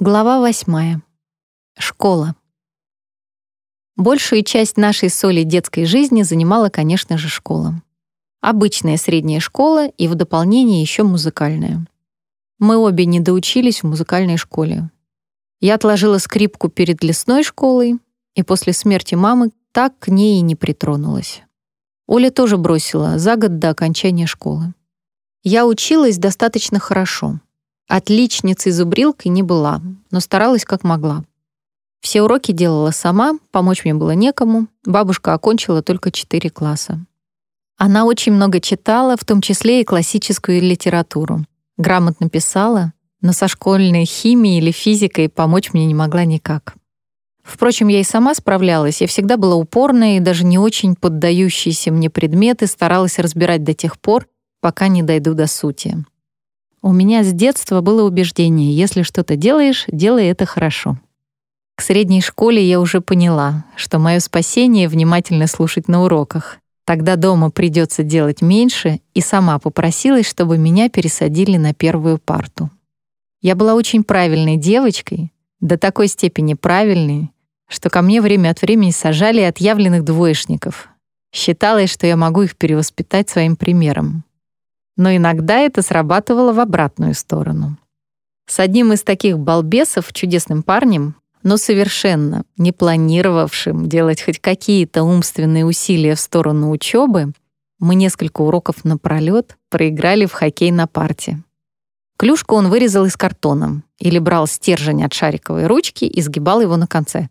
Глава восьмая. Школа. Большую часть нашей соли детской жизни занимала, конечно же, школа. Обычная средняя школа и в дополнение еще музыкальная. Мы обе не доучились в музыкальной школе. Я отложила скрипку перед лесной школой, и после смерти мамы так к ней и не притронулась. Оля тоже бросила за год до окончания школы. Я училась достаточно хорошо — Отличницей-зубрилкой не была, но старалась как могла. Все уроки делала сама, помочь мне было некому, бабушка окончила только четыре класса. Она очень много читала, в том числе и классическую литературу. Грамотно писала, но со школьной химией или физикой помочь мне не могла никак. Впрочем, я и сама справлялась, я всегда была упорная и даже не очень поддающиеся мне предметы старалась разбирать до тех пор, пока не дойду до сути. У меня с детства было убеждение, если что-то делаешь, делай это хорошо. К средней школе я уже поняла, что мое спасение — внимательно слушать на уроках. Тогда дома придется делать меньше, и сама попросилась, чтобы меня пересадили на первую парту. Я была очень правильной девочкой, до такой степени правильной, что ко мне время от времени сажали отъявленных двоечников. Считалось, что я могу их перевоспитать своим примером но иногда это срабатывало в обратную сторону. С одним из таких балбесов, чудесным парнем, но совершенно не планировавшим делать хоть какие-то умственные усилия в сторону учебы, мы несколько уроков напролёт проиграли в хоккей на парте. Клюшку он вырезал из картона или брал стержень от шариковой ручки и сгибал его на конце.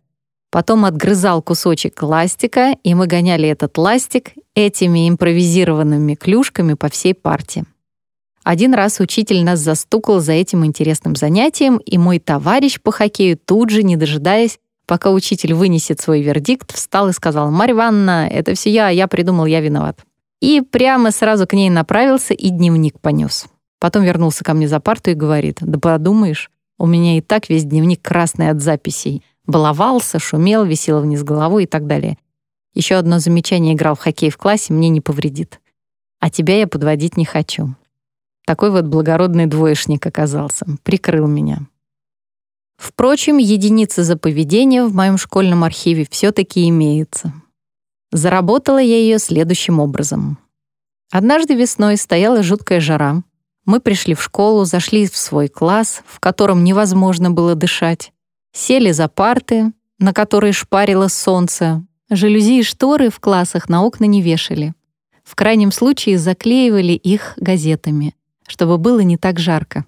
Потом отгрызал кусочек ластика, и мы гоняли этот ластик этими импровизированными клюшками по всей парте. Один раз учитель нас застукал за этим интересным занятием, и мой товарищ по хоккею тут же, не дожидаясь, пока учитель вынесет свой вердикт, встал и сказал, «Марья Ивановна, это все я, я придумал, я виноват». И прямо сразу к ней направился и дневник понес. Потом вернулся ко мне за парту и говорит, «Да подумаешь, у меня и так весь дневник красный от записей. Баловался, шумел, висел вниз головой и так далее. Еще одно замечание играл в хоккей в классе, мне не повредит. А тебя я подводить не хочу. Такой вот благородный двоечник оказался, прикрыл меня. Впрочем, единица за поведение в моем школьном архиве все-таки имеется. Заработала я ее следующим образом. Однажды весной стояла жуткая жара. Мы пришли в школу, зашли в свой класс, в котором невозможно было дышать. Сели за парты, на которые шпарило солнце. Жалюзи и шторы в классах на окна не вешали. В крайнем случае заклеивали их газетами, чтобы было не так жарко.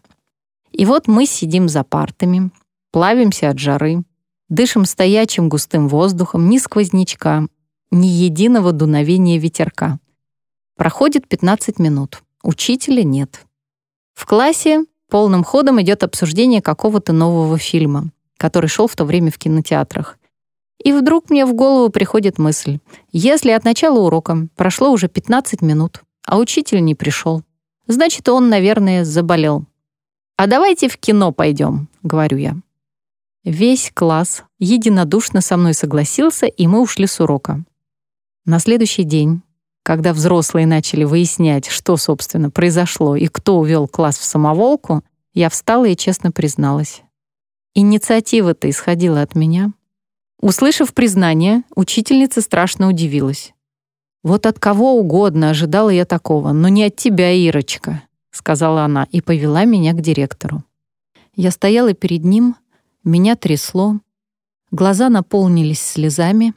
И вот мы сидим за партами, плавимся от жары, дышим стоячим густым воздухом, ни сквознячка, ни единого дуновения ветерка. Проходит 15 минут. Учителя нет. В классе полным ходом идет обсуждение какого-то нового фильма который шел в то время в кинотеатрах. И вдруг мне в голову приходит мысль, если от начала урока прошло уже 15 минут, а учитель не пришел, значит, он, наверное, заболел. «А давайте в кино пойдем», — говорю я. Весь класс единодушно со мной согласился, и мы ушли с урока. На следующий день, когда взрослые начали выяснять, что, собственно, произошло и кто увел класс в самоволку, я встала и честно призналась. Инициатива-то исходила от меня. Услышав признание, учительница страшно удивилась. «Вот от кого угодно ожидала я такого, но не от тебя, Ирочка», — сказала она и повела меня к директору. Я стояла перед ним, меня трясло, глаза наполнились слезами,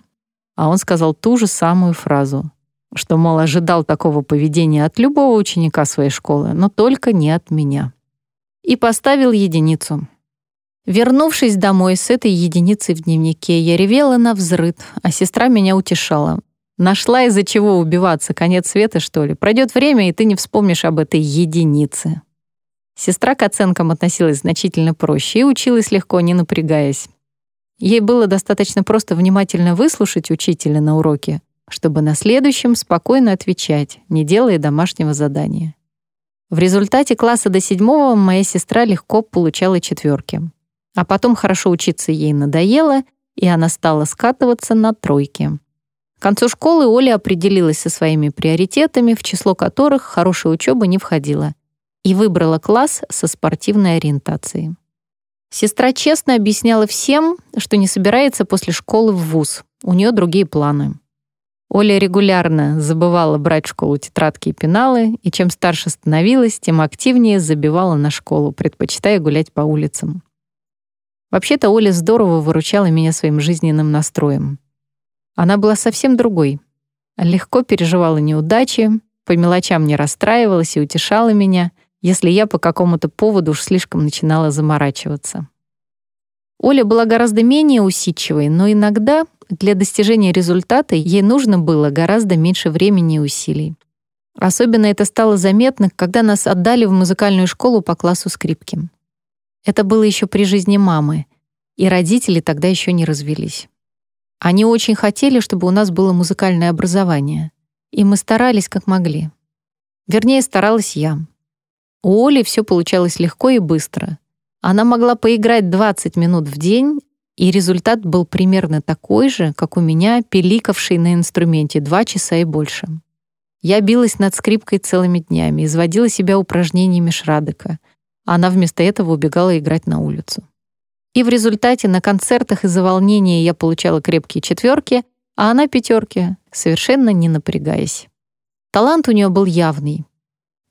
а он сказал ту же самую фразу, что, мол, ожидал такого поведения от любого ученика своей школы, но только не от меня. И поставил единицу. Вернувшись домой с этой единицей в дневнике, я ревела на взрыд, а сестра меня утешала. Нашла из-за чего убиваться, конец света, что ли? Пройдет время, и ты не вспомнишь об этой единице. Сестра к оценкам относилась значительно проще и училась легко, не напрягаясь. Ей было достаточно просто внимательно выслушать учителя на уроке, чтобы на следующем спокойно отвечать, не делая домашнего задания. В результате класса до седьмого моя сестра легко получала четверки. А потом хорошо учиться ей надоело, и она стала скатываться на тройки. К концу школы Оля определилась со своими приоритетами, в число которых хорошая учеба не входила, и выбрала класс со спортивной ориентацией. Сестра честно объясняла всем, что не собирается после школы в вуз. У нее другие планы. Оля регулярно забывала брать в школу тетрадки и пеналы, и чем старше становилась, тем активнее забивала на школу, предпочитая гулять по улицам. Вообще-то Оля здорово выручала меня своим жизненным настроем. Она была совсем другой. Легко переживала неудачи, по мелочам не расстраивалась и утешала меня, если я по какому-то поводу уж слишком начинала заморачиваться. Оля была гораздо менее усидчивой, но иногда для достижения результата ей нужно было гораздо меньше времени и усилий. Особенно это стало заметно, когда нас отдали в музыкальную школу по классу скрипки. Это было еще при жизни мамы, и родители тогда еще не развелись. Они очень хотели, чтобы у нас было музыкальное образование, и мы старались как могли. Вернее, старалась я. У Оли все получалось легко и быстро. Она могла поиграть 20 минут в день, и результат был примерно такой же, как у меня, пиликавший на инструменте 2 часа и больше. Я билась над скрипкой целыми днями, изводила себя упражнениями Шрадека. Она вместо этого убегала играть на улицу. И в результате на концертах из-за волнения я получала крепкие четверки, а она пятерки, совершенно не напрягаясь. Талант у нее был явный,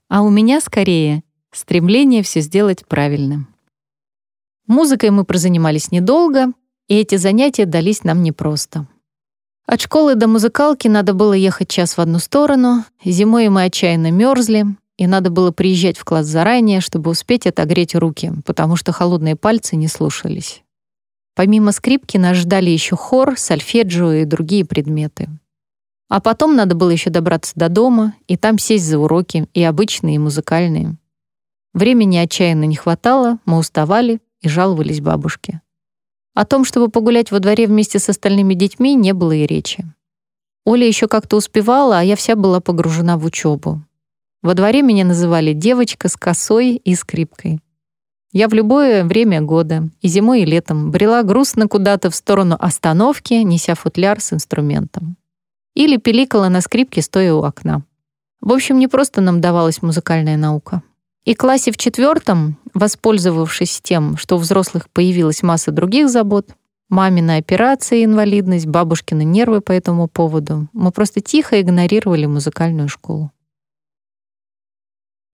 а у меня скорее стремление все сделать правильно. Музыкой мы прозанимались недолго, и эти занятия дались нам непросто. От школы до музыкалки надо было ехать час в одну сторону, зимой мы отчаянно мерзли, и надо было приезжать в класс заранее, чтобы успеть отогреть руки, потому что холодные пальцы не слушались. Помимо скрипки нас ждали еще хор, сольфеджио и другие предметы. А потом надо было еще добраться до дома и там сесть за уроки, и обычные, и музыкальные. Времени отчаянно не хватало, мы уставали и жаловались бабушке. О том, чтобы погулять во дворе вместе с остальными детьми, не было и речи. Оля еще как-то успевала, а я вся была погружена в учебу. Во дворе меня называли девочка с косой и скрипкой. Я в любое время года, и зимой, и летом, брела грустно куда-то в сторону остановки, неся футляр с инструментом. Или пиликала на скрипке, стоя у окна. В общем, не просто нам давалась музыкальная наука. И классе в четвертом, воспользовавшись тем, что у взрослых появилась масса других забот, мамина операция, инвалидность, бабушкины нервы по этому поводу, мы просто тихо игнорировали музыкальную школу.